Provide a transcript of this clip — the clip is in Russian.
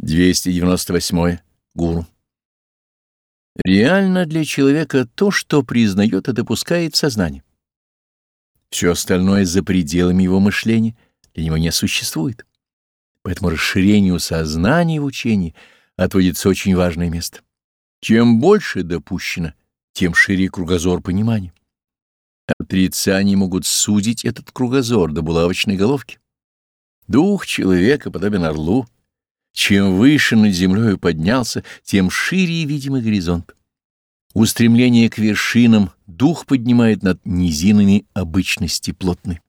298. Гуру. Реально для человека то, что признает и допускает сознание. Все остальное за пределами его мышления для него не существует. Поэтому расширению сознания в учении отводится очень важное место. Чем больше допущено, тем шире кругозор понимания. Отрицания могут судить этот кругозор до булавочной головки. Дух человека подобен орлу, чем выше над землей поднялся, тем шире видимый горизонт. Устремление к вершинам дух поднимает над низинами обычности плотной.